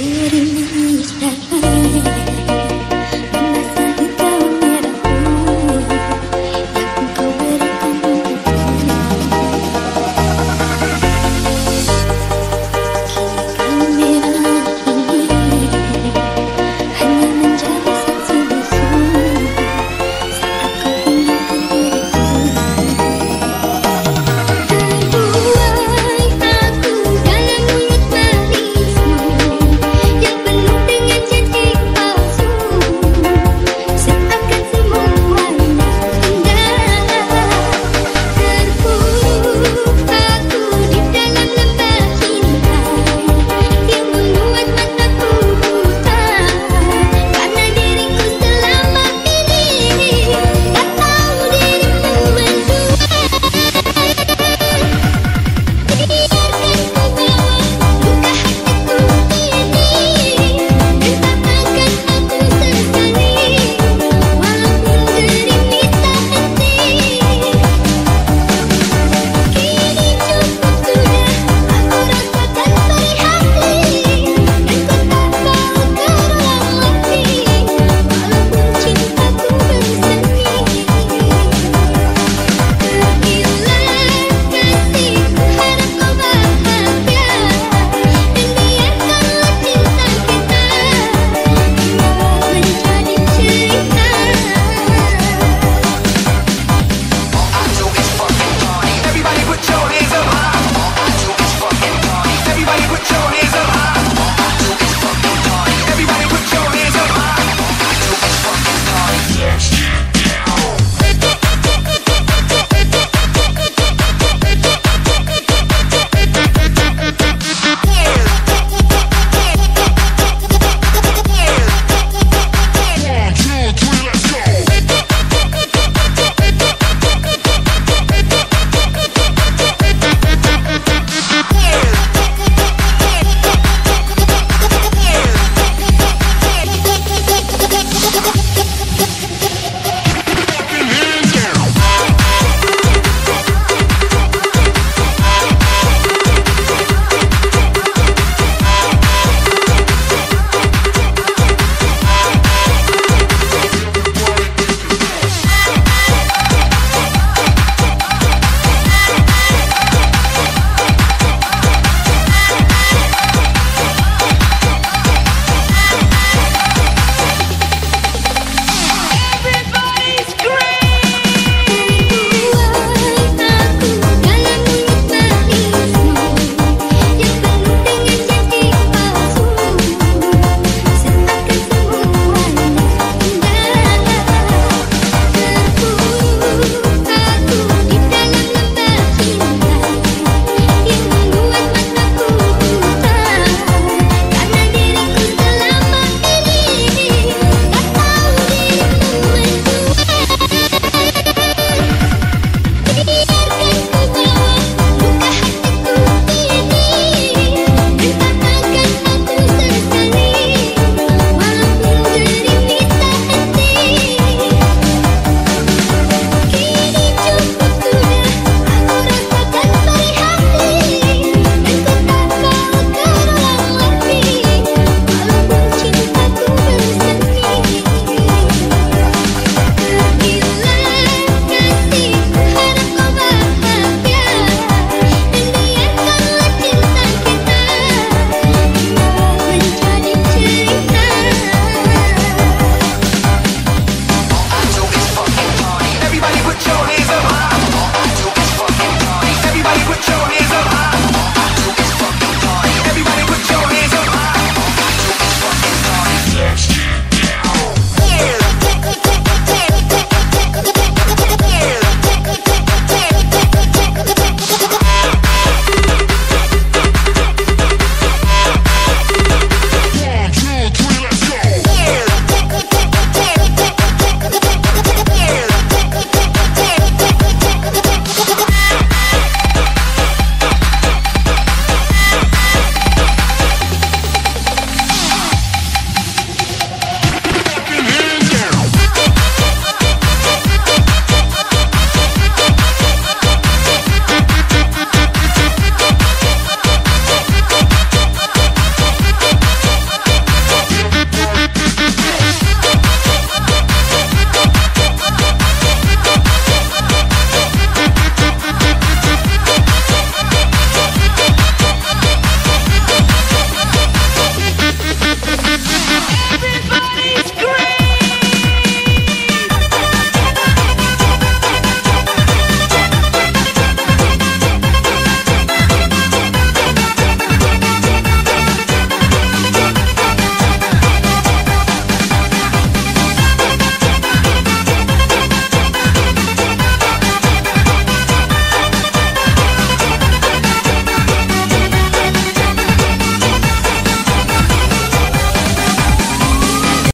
りにした